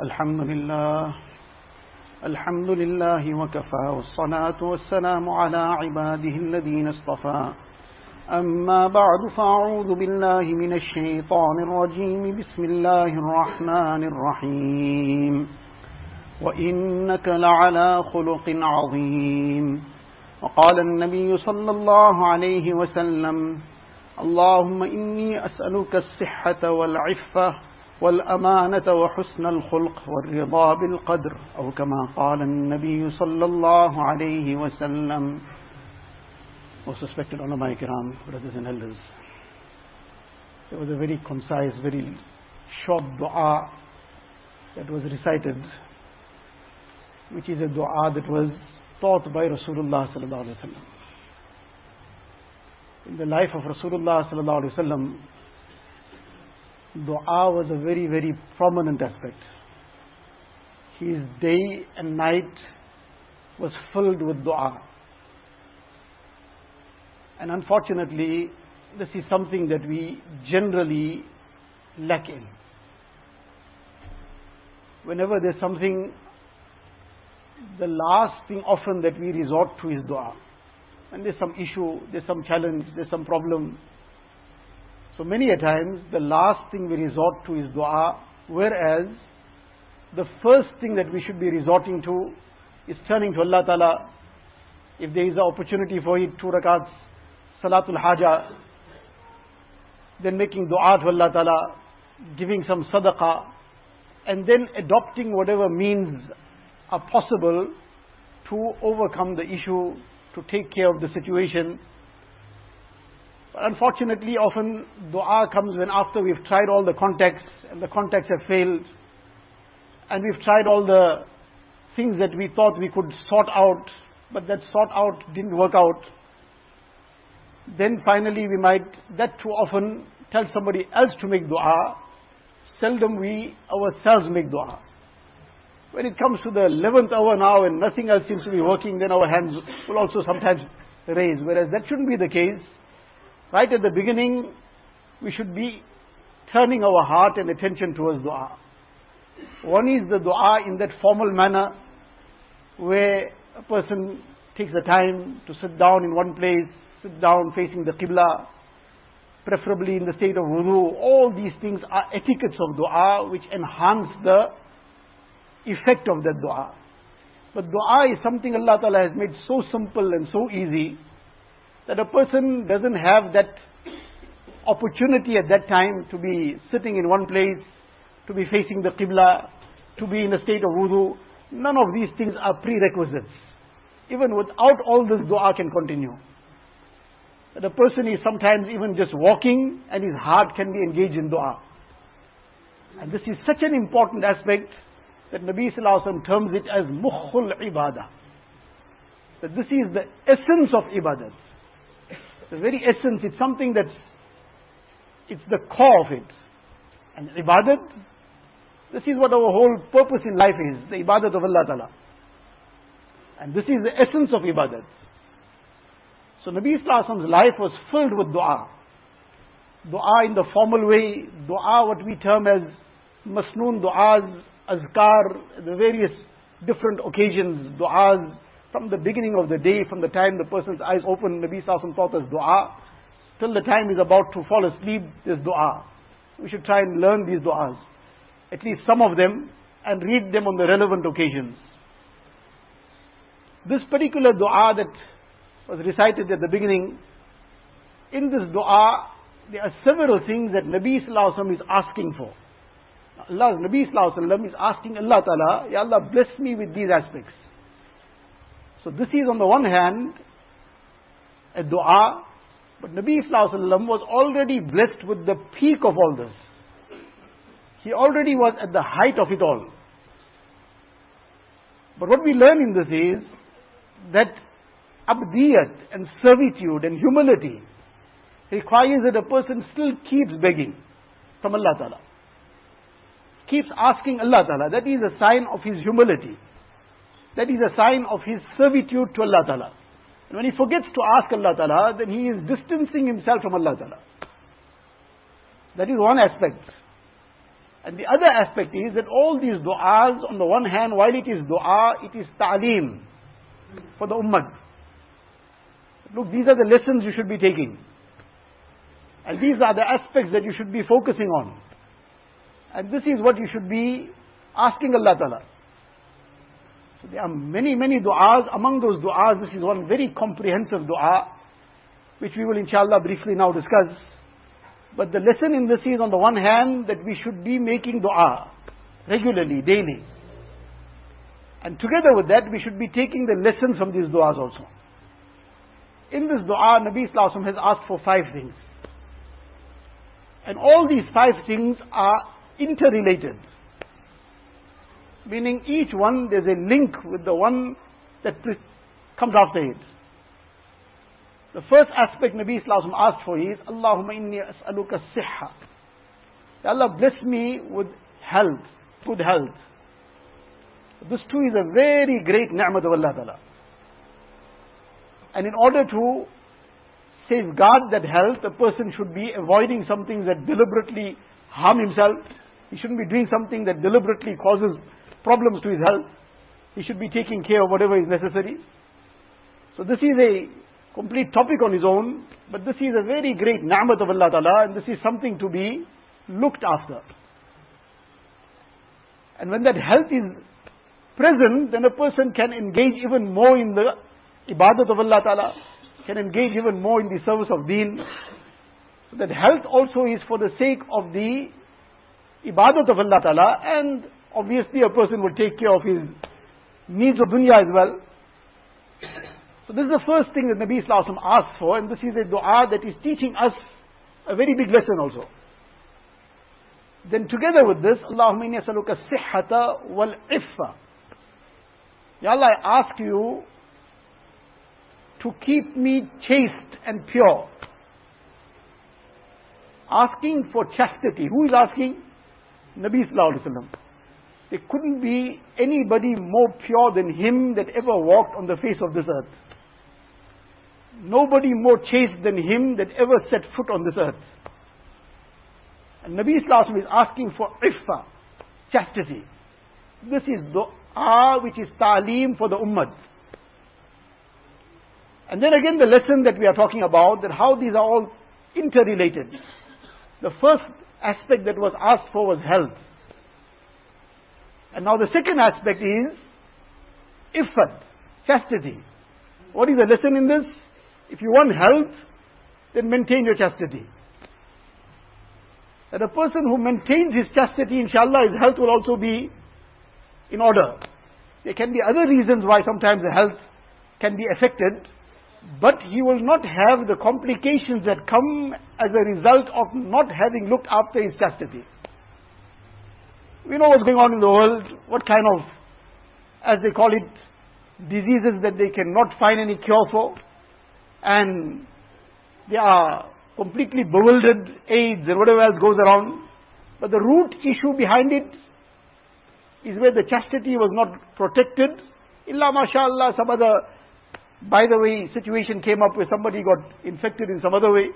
الحمد لله الحمد لله وكفى والصلاة والسلام على عباده الذين اصطفى أما بعد فأعوذ بالله من الشيطان الرجيم بسم الله الرحمن الرحيم وإنك لعلى خلق عظيم وقال النبي صلى الله عليه وسلم اللهم إني أسألك الصحة والعفة والأمانة وحسن الخلق والرضا بالقدر أو كما قال النبي صلى الله عليه وسلم Most respected ulama kiram, brothers and elders. There was a very concise, very short dua that was recited, which is a dua that was taught by Rasulullah sallallahu alaihi wasallam. In the life of Rasulullah sallallahu alaihi wasallam, dua was a very, very prominent aspect. His day and night was filled with dua. And unfortunately, this is something that we generally lack in. Whenever there's something, the last thing often that we resort to is dua. And there's some issue, there's some challenge, there's some problem. So many a times, the last thing we resort to is dua, whereas the first thing that we should be resorting to is turning to Allah Ta'ala. If there is an opportunity for it, two rakats, Salatul Haja, then making dua to Allah Ta'ala, giving some sadaqah, and then adopting whatever means are possible to overcome the issue, to take care of the situation. Unfortunately, often dua comes when after we've tried all the contacts and the contacts have failed, and we've tried all the things that we thought we could sort out, but that sort out didn't work out. Then finally we might, that too often, tell somebody else to make dua. Seldom we ourselves make dua. When it comes to the 11th hour now and nothing else seems to be working, then our hands will also sometimes raise. Whereas that shouldn't be the case. Right at the beginning, we should be turning our heart and attention towards dua. One is the dua in that formal manner where a person takes the time to sit down in one place, sit down facing the Qibla, preferably in the state of wudu. All these things are etiquettes of dua which enhance the effect of that dua. But dua is something Allah Ta'ala has made so simple and so easy that a person doesn't have that opportunity at that time to be sitting in one place, to be facing the Qibla, to be in a state of wudu. None of these things are prerequisites. Even without all this dua can continue. The person is sometimes even just walking and his heart can be engaged in dua. And this is such an important aspect that Nabi Sallallahu terms it as mukhul ibadah. That this is the essence of ibadat. The very essence, it's something that's, it's the core of it. And ibadat, this is what our whole purpose in life is, the ibadat of Allah Ta'ala. And this is the essence of ibadat. So Nabi Wasallam's life was filled with dua. Dua in the formal way, dua what we term as masnoon du'as, azkar, the various different occasions, du'as, from the beginning of the day, from the time the person's eyes open, Nabi Wasallam taught us dua, till the time he's about to fall asleep, there's dua. We should try and learn these du'as, at least some of them, and read them on the relevant occasions. This particular dua that was recited at the beginning, in this dua, there are several things that Nabi Sallallahu is asking for. Allah, Nabi Sallallahu is asking Allah Ta'ala, Ya Allah, bless me with these aspects. So this is on the one hand, a dua, but Nabi Wasallam was already blessed with the peak of all this. He already was at the height of it all. But what we learn in this is that abdiyat and servitude and humility requires that a person still keeps begging from Allah Ta'ala. Keeps asking Allah Ta'ala. That is a sign of his humility. That is a sign of his servitude to Allah Ta'ala. And when he forgets to ask Allah Ta'ala, then he is distancing himself from Allah Ta'ala. That is one aspect. And the other aspect is that all these du'as, on the one hand, while it is du'a, it is ta'aleem for the ummah. Look, these are the lessons you should be taking. And these are the aspects that you should be focusing on. And this is what you should be asking Allah Ta'ala. So there are many, many du'as. Among those du'as, this is one very comprehensive du'a, which we will inshallah briefly now discuss. But the lesson in this is on the one hand that we should be making du'a regularly, daily. And together with that, we should be taking the lessons from these du'as also. In this dua, Nabi Wasallam has asked for five things. And all these five things are interrelated. Meaning each one, there's a link with the one that comes after it. The first aspect Nabi Wasallam asked for is, Allahumma inni as'aluka siha. Allah bless me with health, good health. This too is a very great ni'mat of Allah Ta'ala. And in order to safeguard that health, a person should be avoiding something that deliberately harm himself. He shouldn't be doing something that deliberately causes problems to his health. He should be taking care of whatever is necessary. So this is a complete topic on his own, but this is a very great na'mat of Allah Ta'ala, and this is something to be looked after. And when that health is present, then a person can engage even more in the ibadat of Allah Ta'ala, can engage even more in the service of deen. So that health also is for the sake of the ibadat of Allah Ta'ala and obviously a person will take care of his needs of dunya as well. So this is the first thing that Nabi Wasallam asked for and this is a dua that is teaching us a very big lesson also. Then together with this, Allahumma inni asaluka sihhata wal iffa. Ya Allah, I ask you to keep me chaste and pure. Asking for chastity. Who is asking? Nabi Sallallahu Alaihi Wasallam. There couldn't be anybody more pure than him that ever walked on the face of this earth. Nobody more chaste than him that ever set foot on this earth. And Nabi Sallallahu is asking for iffa, chastity. This is dua which is ta'aleem for the ummah. And then again the lesson that we are talking about, that how these are all interrelated. The first aspect that was asked for was health. And now the second aspect is ifat, chastity. What is the lesson in this? If you want health, then maintain your chastity. That a person who maintains his chastity, inshallah, his health will also be in order. There can be other reasons why sometimes the health can be affected, but he will not have the complications that come as a result of not having looked after his chastity. We know what's going on in the world, what kind of, as they call it, diseases that they cannot find any cure for, and they are completely bewildered, AIDS and whatever else goes around. But the root issue behind it is where the chastity was not protected. Illa mashallah, some other by the way, situation came up where somebody got infected in some other way.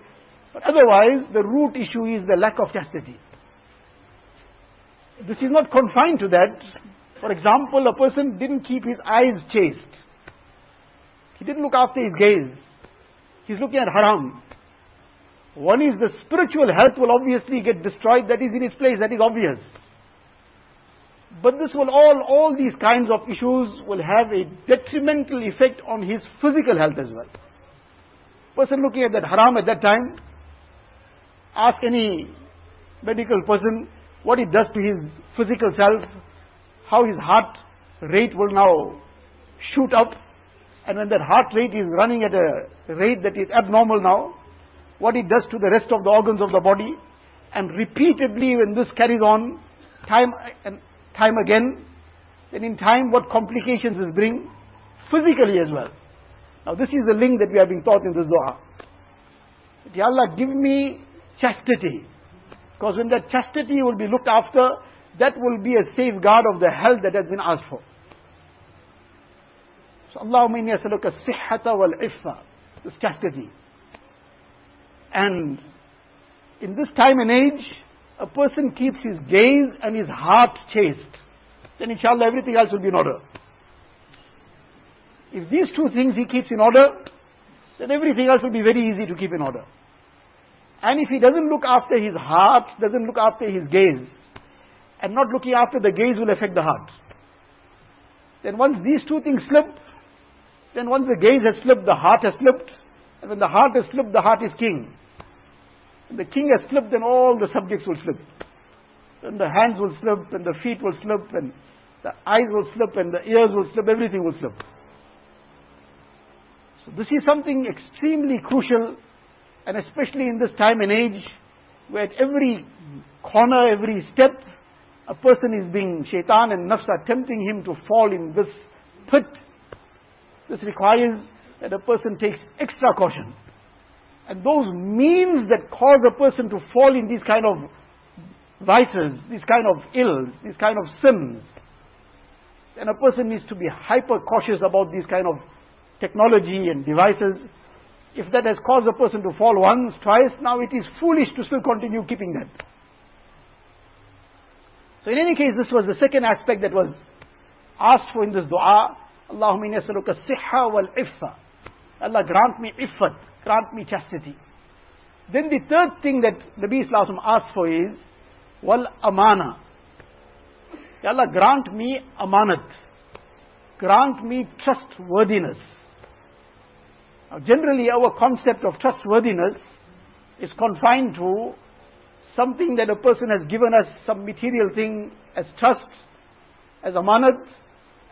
But otherwise, the root issue is the lack of chastity. This is not confined to that. For example, a person didn't keep his eyes chaste. He didn't look after his gaze. He's looking at haram. One is the spiritual health will obviously get destroyed. That is in its place. That is obvious. But this will all, all these kinds of issues will have a detrimental effect on his physical health as well. Person looking at that haram at that time, ask any medical person what it does to his physical self, how his heart rate will now shoot up, and when that heart rate is running at a rate that is abnormal now, what it does to the rest of the organs of the body, and repeatedly when this carries on, time and time again, then in time what complications this bring? Physically as well. Now this is the link that we are being taught in this dua. That, Allah, give me chastity. Because when that chastity will be looked after, that will be a safeguard of the health that has been asked for. So Allahumma inni asaluka sihhata wal iffa. This chastity. And in this time and age, a person keeps his gaze and his heart chaste, then inshallah everything else will be in order. If these two things he keeps in order, then everything else will be very easy to keep in order. And if he doesn't look after his heart, doesn't look after his gaze, and not looking after the gaze will affect the heart. Then once these two things slip, then once the gaze has slipped, the heart has slipped, and when the heart has slipped, the heart is king. When the king has slipped, then all the subjects will slip. Then the hands will slip, and the feet will slip, and the eyes will slip, and the ears will slip, everything will slip. So this is something extremely crucial, and especially in this time and age, where at every corner, every step, a person is being, shaitan and nafs are tempting him to fall in this pit. This requires that a person takes extra caution. And those means that cause a person to fall in these kind of vices, these kind of ills, these kind of sins, then a person needs to be hyper cautious about these kind of technology and devices. If that has caused a person to fall once, twice, now it is foolish to still continue keeping that. So in any case, this was the second aspect that was asked for in this dua. Allahumma inni as'aluka siha wal iffa. Allah grant me iffat, grant me chastity. Then the third thing that Nabi Islam asked for is, wal amana. Allah grant me amanat. Grant me trustworthiness. Now generally our concept of trustworthiness is confined to something that a person has given us some material thing as trust, as amanat,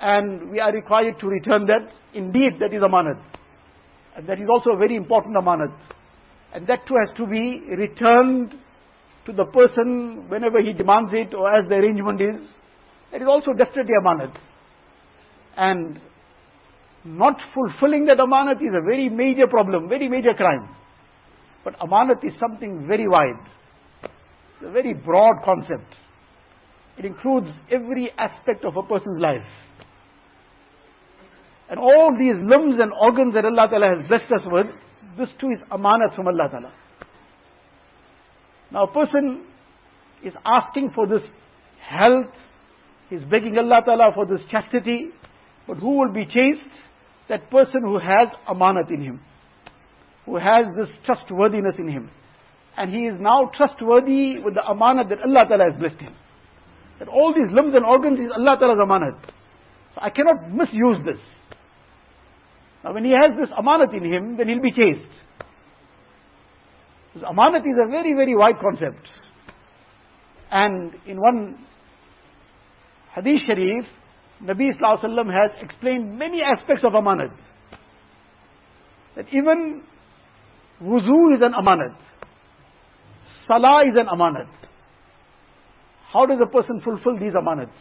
and we are required to return that. Indeed, that is amanat. And that is also a very important amanat. And that too has to be returned to the person whenever he demands it or as the arrangement is. That is also definitely amanat. And not fulfilling that amanat is a very major problem, very major crime. But amanat is something very wide. It's a very broad concept. It includes every aspect of a person's life. And all these limbs and organs that Allah Ta'ala has blessed us with, this too is amanat from Allah Ta'ala. Now a person is asking for this health, he's begging Allah Ta'ala for this chastity, but who will be chaste? That person who has amanat in him, who has this trustworthiness in him and he is now trustworthy with the amanat that Allah Ta'ala has blessed him. That all these limbs and organs is Allah Ta'ala's amanat. So I cannot misuse this. Now when he has this amanat in him, then he'll be chaste. This amanat is a very, very wide concept. And in one hadith sharif, Nabi Sallallahu has explained many aspects of amanat. That even wuzu is an amanat. Salah is an amanat. How does a person fulfill these amanats?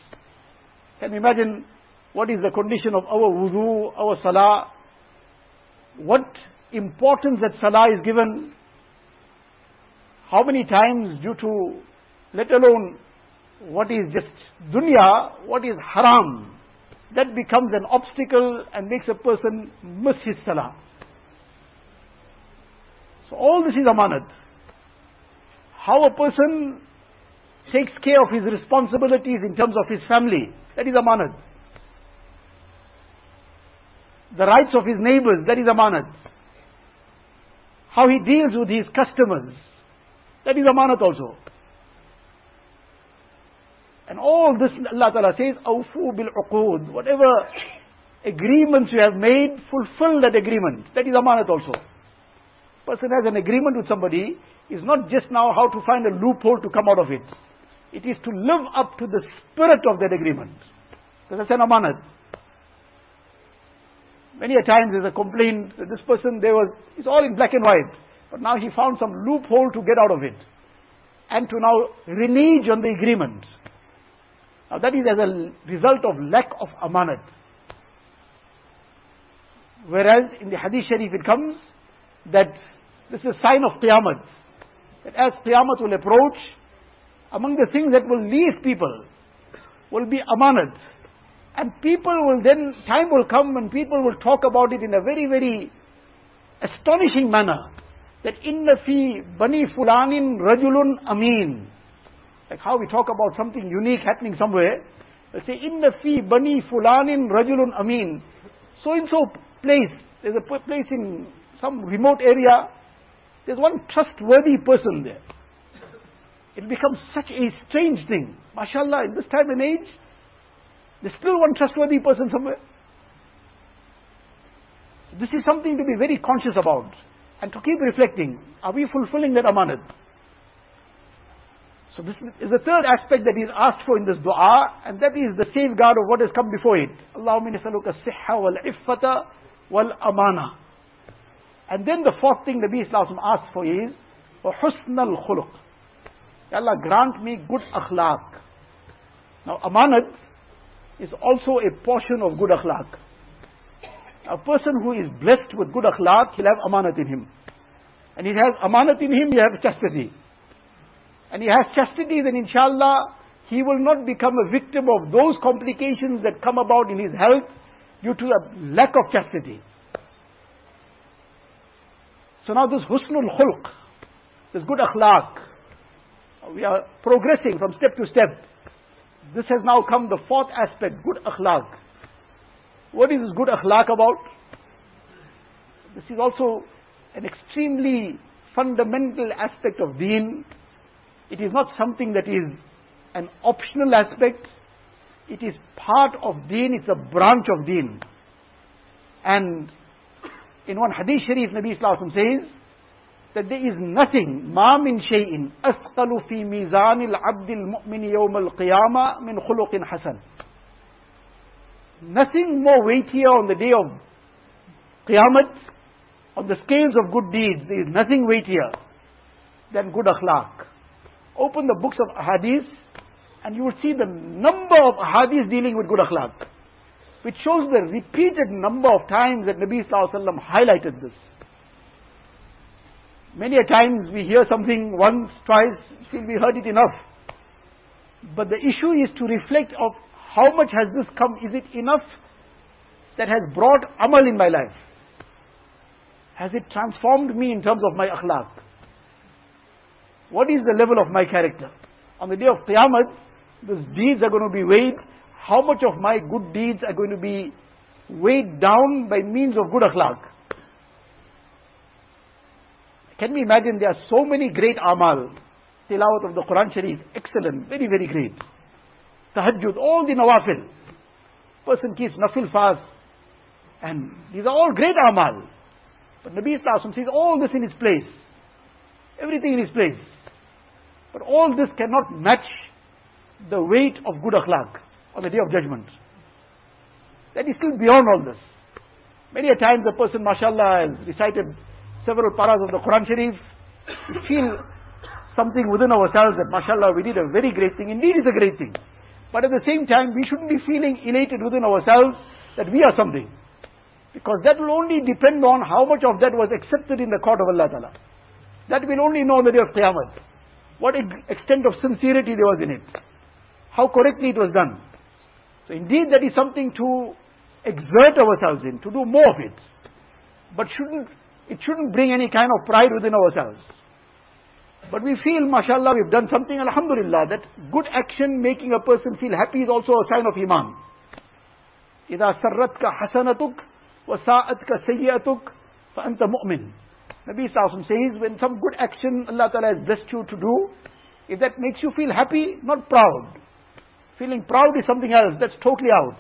Can you imagine what is the condition of our wudu, our salah? What importance that salah is given? How many times due to, let alone what is just dunya, what is haram, that becomes an obstacle and makes a person miss his salah. So all this is amanat how a person takes care of his responsibilities in terms of his family. That is amanat. The rights of his neighbors, that is amanat. How he deals with his customers, that is amanat also. And all this, Allah Ta'ala says, Awfu bil. Whatever agreements you have made, fulfill that agreement. That is amanat also. Person has an agreement with somebody, is not just now how to find a loophole to come out of it. It is to live up to the spirit of that agreement. Because that's an amanat. Many a times there's a complaint that this person, there was, it's all in black and white. But now he found some loophole to get out of it. And to now renege on the agreement. Now that is as a result of lack of amanat. Whereas in the hadith sharif it comes that this is a sign of qiyamah that as Qiyamah will approach, among the things that will leave people will be amanat. And people will then, time will come when people will talk about it in a very, very astonishing manner. That inna fi bani fulanin rajulun amin. Like how we talk about something unique happening somewhere. They say, Inna fi bani fulanin rajulun amin. So and so place, there's a place in some remote area, there's one trustworthy person there. It becomes such a strange thing. MashaAllah, in this time and age, there's still one trustworthy person somewhere. So this is something to be very conscious about and to keep reflecting. Are we fulfilling that amanat? So this is the third aspect that is asked for in this dua, and that is the safeguard of what has come before it. Allahumma nasaluka siha wal iffata wal amana. And then the fourth thing Nabi Islam asked for is, husn al khuluq. Allah grant me good akhlaq. Now amanat is also a portion of good akhlaq. A person who is blessed with good akhlaq, he'll have amanat in him. And he has amanat in him, he has chastity. And he has chastity, then inshallah, he will not become a victim of those complications that come about in his health due to a lack of chastity. So now this husnul khulq, this good akhlaq, we are progressing from step to step. This has now come the fourth aspect, good akhlaq. What is this good akhlaq about? This is also an extremely fundamental aspect of deen. It is not something that is an optional aspect. It is part of deen, it's a branch of deen. And in one hadith sharif, Nabi Sallallahu says that there is nothing, ma min shay'in, asqalu fi mizan al-abd yawm al-qiyamah min khuluqin hasan. Nothing more weightier on the day of Qiyamah, on the scales of good deeds, there is nothing weightier than good akhlaq. Open the books of hadith and you will see the number of hadiths dealing with good akhlaq, which shows the repeated number of times that Nabi Sallallahu highlighted this. Many a times we hear something once, twice, feel we heard it enough. But the issue is to reflect of how much has this come? Is it enough that has brought amal in my life? Has it transformed me in terms of my akhlaq? What is the level of my character? On the day of Qiyamah, those deeds are going to be weighed. How much of my good deeds are going to be weighed down by means of good akhlaq? Can we imagine there are so many great amal, tilawat of the Quran Sharif, excellent, very, very great tahajjud, all the nawafil. Person keeps nafil fast. And these are all great amal. But Nabi Sallallahu says all this in its place. Everything in its place. But all this cannot match the weight of good akhlaq on the day of judgment. That is still beyond all this. Many a times a person, mashallah, has recited several paras of the Quran Sharif. We feel something within ourselves that, mashallah, we did a very great thing. Indeed, it's a great thing. But at the same time, we shouldn't be feeling elated within ourselves that we are something. Because that will only depend on how much of that was accepted in the court of Allah Ta'ala. That will only know on the day of Qiyamah. What extent of sincerity there was in it. How correctly it was done. So indeed that is something to exert ourselves in, to do more of it. But shouldn't, it shouldn't bring any kind of pride within ourselves. But we feel, mashallah, we've done something, alhamdulillah, that good action making a person feel happy is also a sign of iman. إذا سرتك حسنتك وساءتك سيئتك فأنت مؤمن. Nabi Sallallahu says, when some good action Allah Ta'ala has blessed you to do, if that makes you feel happy, not proud. Feeling proud is something else, that's totally out.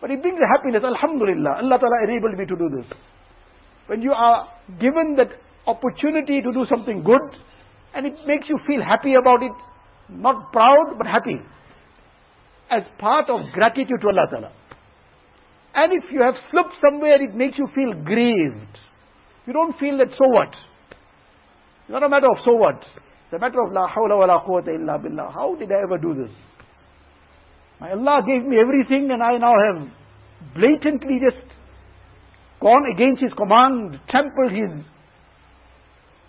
But it brings a happiness, Alhamdulillah, Allah Ta'ala enabled me to do this. When you are given that opportunity to do something good, and it makes you feel happy about it, not proud but happy, as part of gratitude to Allah Ta'ala. And if you have slipped somewhere, it makes you feel grieved. You don't feel that so what? It's not a matter of so what. It's a matter of la hawla wa la quwwata illa billah. How did I ever do this? My Allah gave me everything and I now have blatantly just gone against His command, trampled His,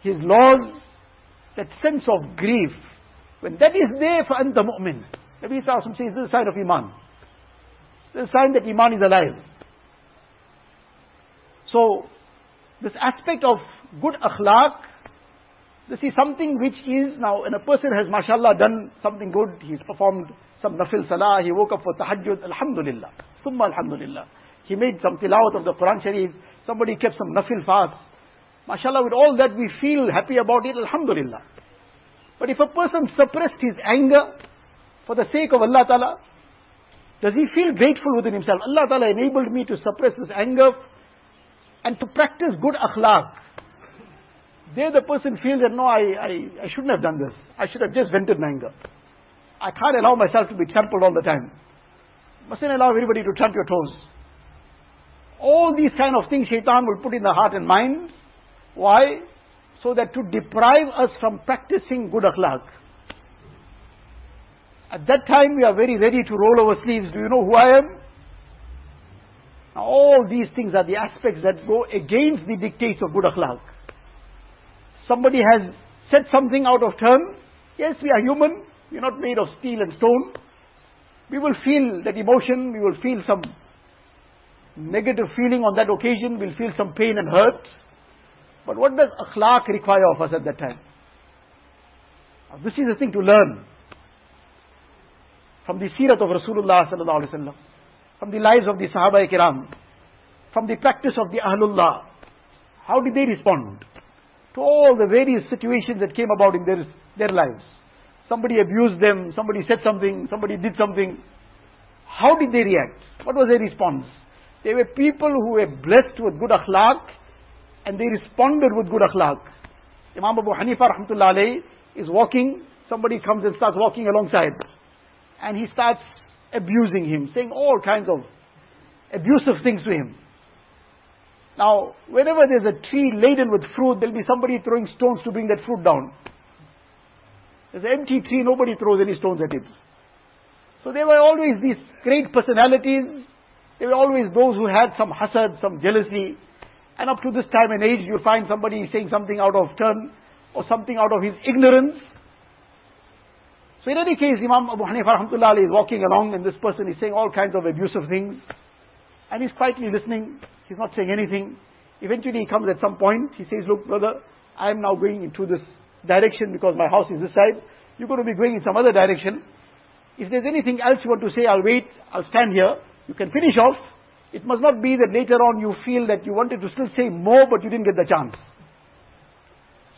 His laws, that sense of grief, when that is there for anta mu'min, Nabi Sallallahu says this is a sign of Iman. This is a sign that Iman is alive. So, this aspect of good akhlaq This is something which is now, when a person has, mashallah, done something good, he's performed some nafil salah, he woke up for tahajjud, alhamdulillah, summa alhamdulillah. He made some tilawat of the Quran Sharif, somebody kept some nafil fast. Mashallah, with all that we feel happy about it, alhamdulillah. But if a person suppressed his anger for the sake of Allah Ta'ala, does he feel grateful within himself? Allah Ta'ala enabled me to suppress this anger and to practice good akhlaq. There the person feels that no, I, I, I shouldn't have done this. I should have just vented my anger. I can't allow myself to be trampled all the time. Mustn't allow everybody to tramp your toes. All these kind of things shaitan will put in the heart and mind. Why? So that to deprive us from practicing good akhlaq. At that time we are very ready to roll our sleeves. Do you know who I am? Now all these things are the aspects that go against the dictates of good akhlaq. Somebody has said something out of turn. Yes, we are human. We are not made of steel and stone. We will feel that emotion. We will feel some negative feeling on that occasion. We'll feel some pain and hurt. But what does akhlaq require of us at that time? Now, this is the thing to learn from the seerat of Rasulullah sallallahu alaihi wasallam, from the lives of the Sahaba kiram, from the practice of the Ahlullah. How did they respond to all the various situations that came about in their, their lives? Somebody abused them, somebody said something, somebody did something. How did they react? What was their response? They were people who were blessed with good akhlaq and they responded with good akhlaq. Imam Abu Hanifa rahmatullah is walking, somebody comes and starts walking alongside and he starts abusing him, saying all kinds of abusive things to him. Now, whenever there's a tree laden with fruit, there'll be somebody throwing stones to bring that fruit down. There's an empty tree, nobody throws any stones at it. So there were always these great personalities. There were always those who had some hasad, some jealousy. And up to this time and age, you'll find somebody saying something out of turn or something out of his ignorance. So in any case, Imam Abu Hanifa rahmatullah is walking along and this person is saying all kinds of abusive things. And he's quietly listening. He's not saying anything. Eventually he comes at some point. He says, look brother, I am now going into this direction because my house is this side. You're going to be going in some other direction. If there's anything else you want to say, I'll wait. I'll stand here. You can finish off. It must not be that later on you feel that you wanted to still say more but you didn't get the chance.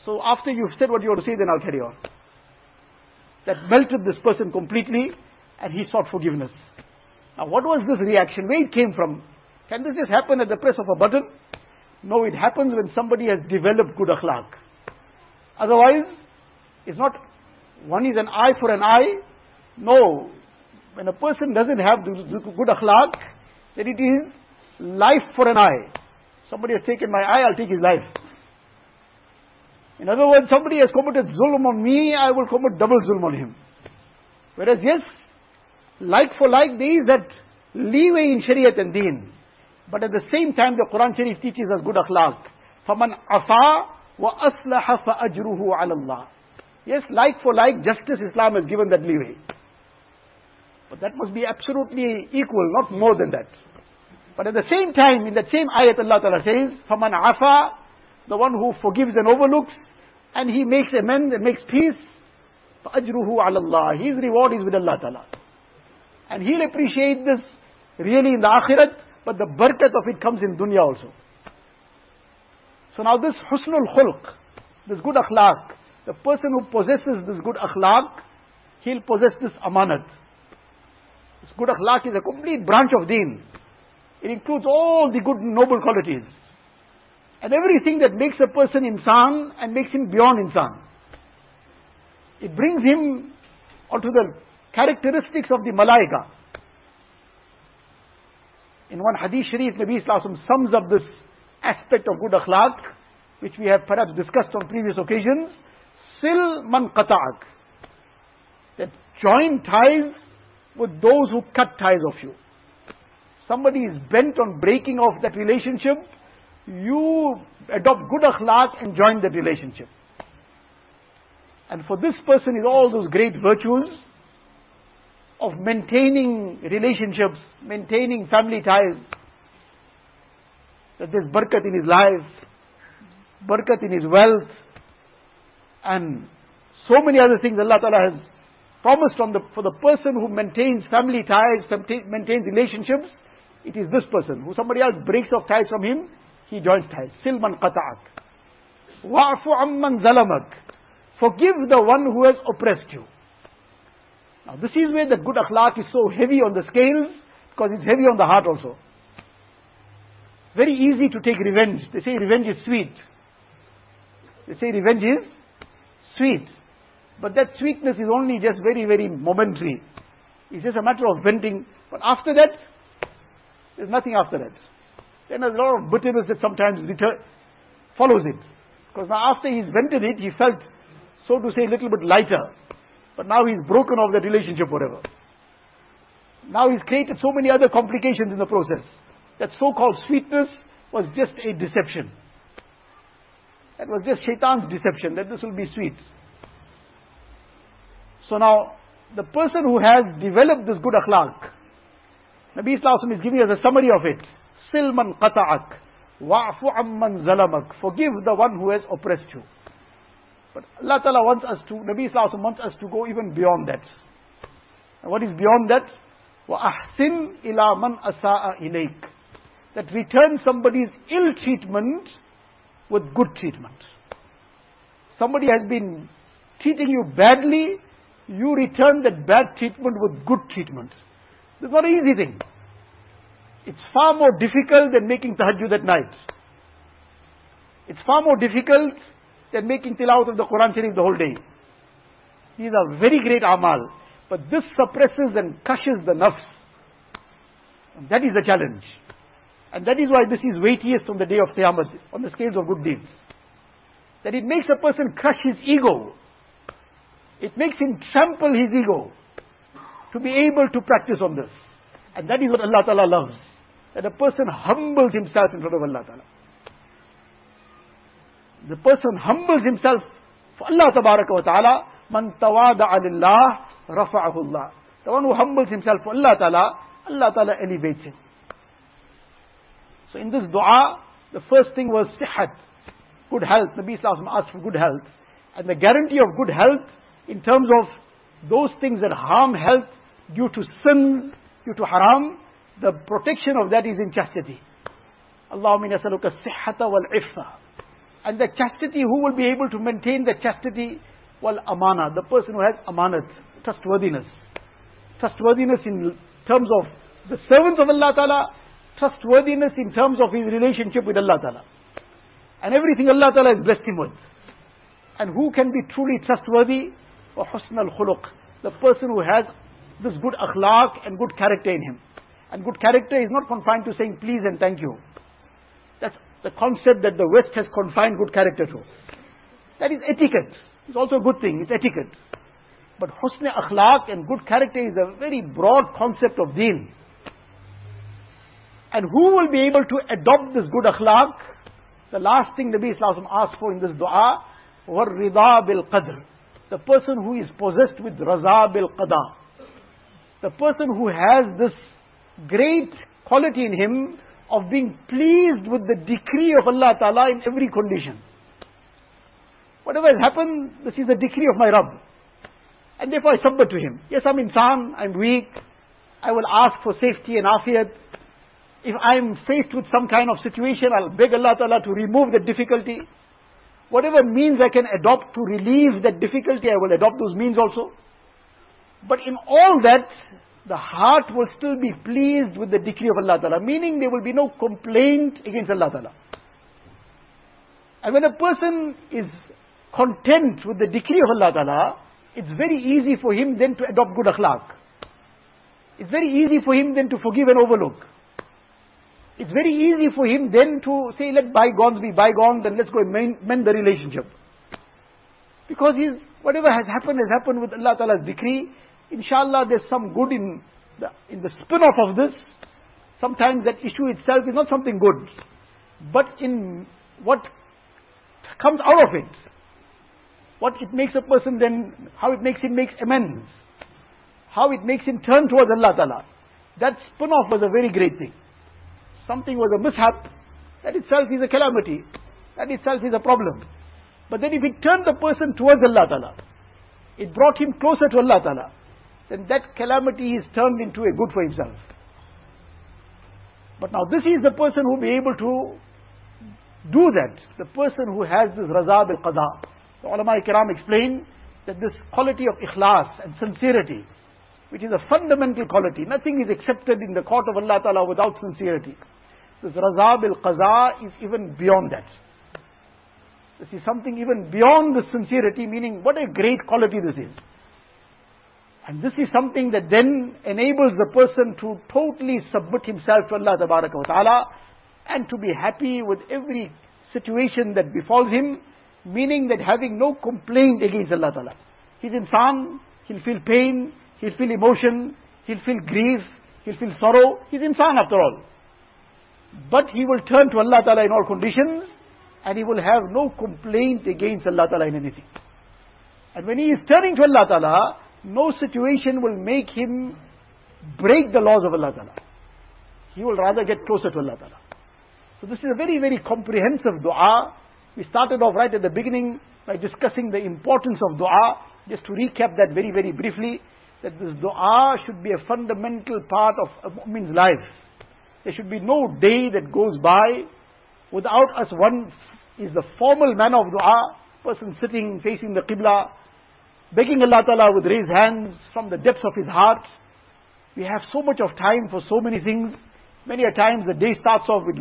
So after you've said what you want to say, then I'll carry on that melted this person completely and he sought forgiveness. Now what was this reaction? Where it came from? Can this just happen at the press of a button? No, it happens when somebody has developed good akhlaq. Otherwise, it's not one is an eye for an eye. No, when a person doesn't have good akhlaq, then it is life for an eye. Somebody has taken my eye, I'll take his life. In other words, somebody has committed zulm on me, I will commit double zulm on him. Whereas yes, like for like, there is that leeway in Shariat and Deen. But at the same time, the Quran Sharif teaches us good akhlaq. فَمَنْ أَفَى وَأَصْلَحَ فَأَجْرُهُ عَلَى اللَّهِ Yes, like for like, justice Islam has given that leeway. But that must be absolutely equal, not more than that. But at the same time, in that same ayat Allah Ta'ala says, فَمَنْ عَفَى The one who forgives and overlooks, and he makes amends and makes peace, فَأَجْرُهُ عَلَى اللَّهِ His reward is with Allah Ta'ala. And he'll appreciate this really in the akhirat, but the barakat of it comes in dunya also. So now this husnul khulq, this good akhlaq, the person who possesses this good akhlaq, he'll possess this amanat. This good akhlaq is a complete branch of deen. It includes all the good noble qualities and everything that makes a person insan and makes him beyond insan. It brings him onto the characteristics of the malaika. In one hadith sharif, Nabi Islam sums up this aspect of good akhlaq, which we have perhaps discussed on previous occasions. Sil man qata'ak. That join ties with those who cut ties of you. Somebody is bent on breaking off that relationship, you adopt good akhlaq and join that relationship. And for this person is all those great virtues of maintaining relationships, maintaining family ties, that there's barakat in his life, barakat in his wealth, and so many other things Allah Ta'ala has promised the, for the person who maintains family ties, maintains relationships, it is this person. Who somebody else breaks off ties from him, he joins ties. Silman qata'ak. Wa'fu amman zalamak. Forgive the one who has oppressed you. Now this is where the good akhlaq is so heavy on the scales, because it's heavy on the heart also. Very easy to take revenge. They say revenge is sweet. They say revenge is sweet. But that sweetness is only just very, very momentary. It's just a matter of venting. But after that, there's nothing after that. Then a lot of bitterness that sometimes return, follows it. Because now after he's vented it, he felt, so to say, a little bit lighter. But now he's broken off that relationship forever. Now he's created so many other complications in the process. That so-called sweetness was just a deception. That was just shaitan's deception, that this will be sweet. So now, the person who has developed this good akhlaq, Nabi Islam is giving us a summary of it Silman qata'ak, wa'fu amman zalamak. Forgive the one who has oppressed you. But Allah Ta'ala wants us to, Nabi Islam wants us to go even beyond that. And what is beyond that? وَأَحْسِنْ إِلَى مَنْ أَسَاءَ إِلَيْكَ That return somebody's ill treatment with good treatment. Somebody has been treating you badly, you return that bad treatment with good treatment. It's not an easy thing. It's far more difficult than making tahajjud at night. It's far more difficult than making tilawat of the Quran Sharif the whole day. These are very great amal. But this suppresses and crushes the nafs. And that is the challenge. And that is why this is weightiest on the day of Qiyamah, on the scales of good deeds. That it makes a person crush his ego. It makes him trample his ego to be able to practice on this. And that is what Allah Ta'ala loves. That a person humbles himself in front of Allah Ta'ala. The person humbles himself for Allah Ta'ala. Man tawada'a lillah rafa'ahu Allah. The one who humbles himself for Allah Ta'ala, Allah Ta'ala elevates him. So in this dua, the first thing was sihat, good health. Nabi Islam asked for good health. And the guarantee of good health in terms of those things that harm health due to sin, due to haram, the protection of that is in chastity. Allahumma nasaluka sihhata wal iffa. And the chastity, who will be able to maintain the chastity? Wal amana, the person who has amanat, trustworthiness. Trustworthiness in terms of the servants of Allah Ta'ala, trustworthiness in terms of his relationship with Allah Ta'ala. And everything Allah Ta'ala has blessed him with. And who can be truly trustworthy? Wa husn al khuluq. The person who has this good akhlaq and good character in him. And good character is not confined to saying please and thank you. That's the concept that the West has confined good character to. That is etiquette. It's also a good thing. It's etiquette. But husn akhlaq and good character is a very broad concept of deen. And who will be able to adopt this good akhlaq? The last thing Nabi Islam asked for in this dua, وَالرِّضَى بِالْقَدْرِ The person who is possessed with raza bil qada. The person who has this great quality in him of being pleased with the decree of Allah Ta'ala in every condition. Whatever has happened, this is the decree of my Rabb. And therefore I submit to him. Yes, I'm insan, I'm weak. I will ask for safety and afiyat. If I'm faced with some kind of situation, I'll beg Allah Ta'ala to remove the difficulty. Whatever means I can adopt to relieve that difficulty, I will adopt those means also. But in all that, the heart will still be pleased with the decree of Allah Ta'ala, meaning there will be no complaint against Allah Ta'ala. And when a person is content with the decree of Allah Ta'ala, it's very easy for him then to adopt good akhlaq. It's very easy for him then to forgive and overlook. It's very easy for him then to say, let bygones be bygones and let's go and mend the relationship. Because whatever has happened has happened with Allah Ta'ala's decree. Inshallah there's some good in the, in the spin-off of this. Sometimes that issue itself is not something good. But in what comes out of it, what it makes a person then, how it makes him make amends, how it makes him turn towards Allah Ta'ala. That spin off was a very great thing. Something was a mishap, that itself is a calamity. That itself is a problem. But then if it turned the person towards Allah Ta'ala, it brought him closer to Allah Ta'ala, then that calamity is turned into a good for himself. But now this is the person who will be able to do that. The person who has this raza bil qada. The ulama kiram explain that this quality of ikhlas and sincerity, which is a fundamental quality, nothing is accepted in the court of Allah Ta'ala without sincerity. This raza bil qaza is even beyond that. This is something even beyond the sincerity, meaning what a great quality this is. And this is something that then enables the person to totally submit himself to Allah wa Ta'ala and to be happy with every situation that befalls him, meaning that having no complaint against Allah Ta'ala. He's insan, he'll feel pain, he'll feel emotion, he'll feel grief, he'll feel sorrow. He's insan after all. But he will turn to Allah Ta'ala in all conditions and he will have no complaint against Allah Ta'ala in anything. And when he is turning to Allah Ta'ala, no situation will make him break the laws of Allah Ta'ala. He will rather get closer to Allah Ta'ala. So this is a very, very comprehensive dua. We started off right at the beginning by discussing the importance of dua. Just to recap that very, very briefly, that this dua should be a fundamental part of a mu'min's life. There should be no day that goes by without us. One is the formal manner of dua, person sitting facing the qibla, begging Allah Ta'ala with raised hands from the depths of his heart. We have so much of time for so many things. Many a times the day starts off with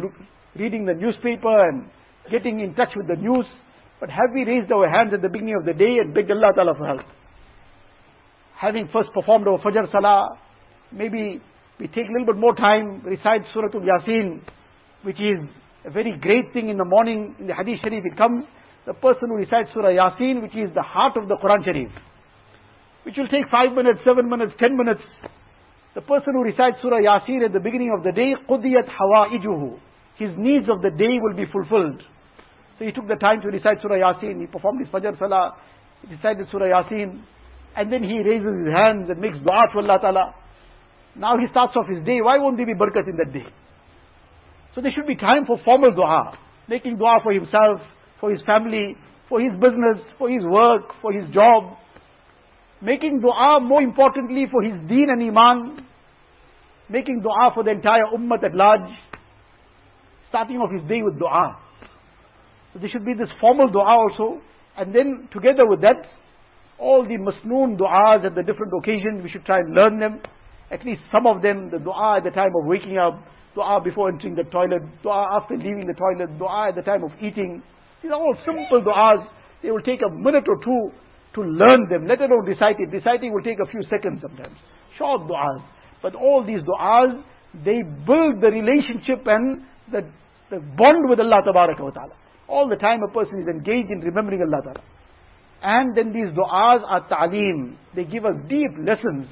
reading the newspaper and getting in touch with the news. But have we raised our hands at the beginning of the day and begged Allah Ta'ala for help? Having first performed our Fajr Salah, maybe we take a little bit more time, recite Surah Al-Yasin, which is a very great thing in the morning. In the Hadith Sharif it comes, the person who recites Surah Yasin, which is the heart of the Quran Sharif, which will take five minutes, seven minutes, ten minutes. The person who recites Surah Yasin at the beginning of the day, قُضِيَتْ حَوَائِجُهُ his needs of the day will be fulfilled. So he took the time to recite Surah Yasin, he performed his Fajr Salah, he recited Surah Yasin, and then he raises his hands and makes dua to Allah Ta'ala. Now he starts off his day, why won't there be barakat in that day? So there should be time for formal dua, making dua for himself, for his family, for his business, for his work, for his job. Making dua more importantly for his deen and iman. Making dua for the entire ummah at large starting off his day with dua. So there should be this formal dua also. And then together with that, all the masnoon du'as at the different occasions, we should try and learn them. At least some of them, the dua at the time of waking up, dua before entering the toilet, dua after leaving the toilet, dua at the time of eating. These are all simple du'as. They will take a minute or two to learn them, let alone recite it. Reciting will take a few seconds sometimes. Short du'as. But all these du'as, they build the relationship and the the bond with Allah Ta'ala. All the time a person is engaged in remembering Allah Ta'ala. And then these du'as are ta'aleem. They give us deep lessons.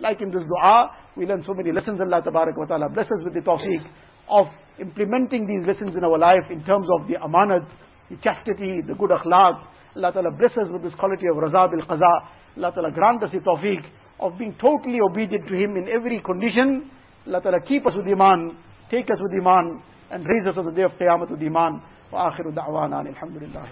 Like in this du'a, we learn so many lessons Allah Ta'ala. Bless us with the tawfiq of implementing these lessons in our life in terms of the amanat, the chastity, the good akhlaq. Allah Ta'ala bless us with this quality of raza bil qaza. Allah Ta'ala grant us the tawfiq of being totally obedient to Him in every condition. Allah Ta'ala keep us with iman, take us with iman, and raise us on the day of Qiyamah with Iman. وآخر دعوانا الحمد لله